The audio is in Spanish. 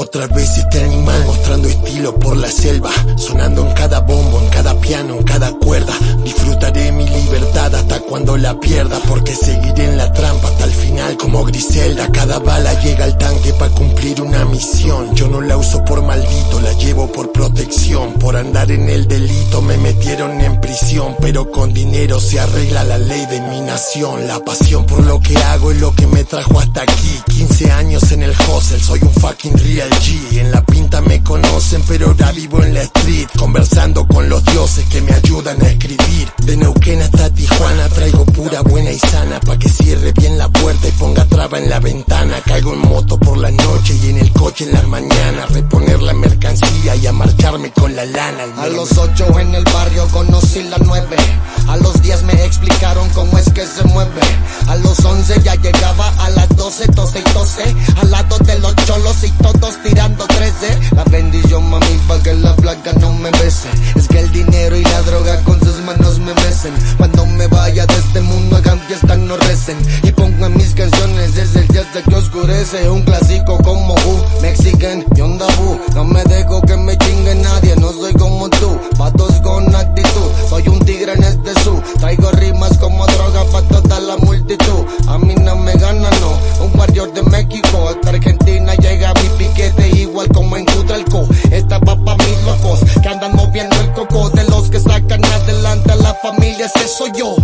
Otra vez este animal mostrando estilo por la selva, sonando en cada bombo, en cada piano, en cada cuerda. Disfrutaré mi libertad hasta cuando la pierda, porque seguiré Griselda. Cada bala llega al tanque para cumplir una misión. Yo no la uso por maldito, la llevo por protección. Por andar en el delito me metieron en prisión, pero con dinero se arregla la ley de mi nación. La pasión por lo que hago es lo que me trajo hasta aquí. 15 años en el hostel, soy un fucking real G. En la pinta me conocen, pero ahora vivo en la street. Conversando con los dioses que me ayudan a escribir. De Neuquén hasta Tijuana traigo en la ventana. Caigo en moto por la noche y en el coche en la mañana. Reponer la mercancía y a marcharme con la lana. A los ocho en el barrio conocí la nueve. A los diez me explicaron cómo es que se mueve. A los once ya llegaba a las doce, doce y doce. Al lado de los cholos y todos tirando trece. La bendición mami pa' que la placa no me bese. Es que el dinero y la droga con sus manos me besen. Fiesta, no recen. Y pongan mis canciones desde el día de que oscurece. Un clásico como Who, Mexican y onda Boo. No me dejo que me chingue nadie, no soy como tú. Patos con actitud, soy un tigre en este su. Traigo rimas como droga pa' toda la multitud. A mí no me gana, no. Un warrior de México hasta Argentina llega mi piquete igual como en Cutralco. Esta va pa' mis locos que andan moviendo el coco. De los que sacan adelante a la familia, ese soy yo.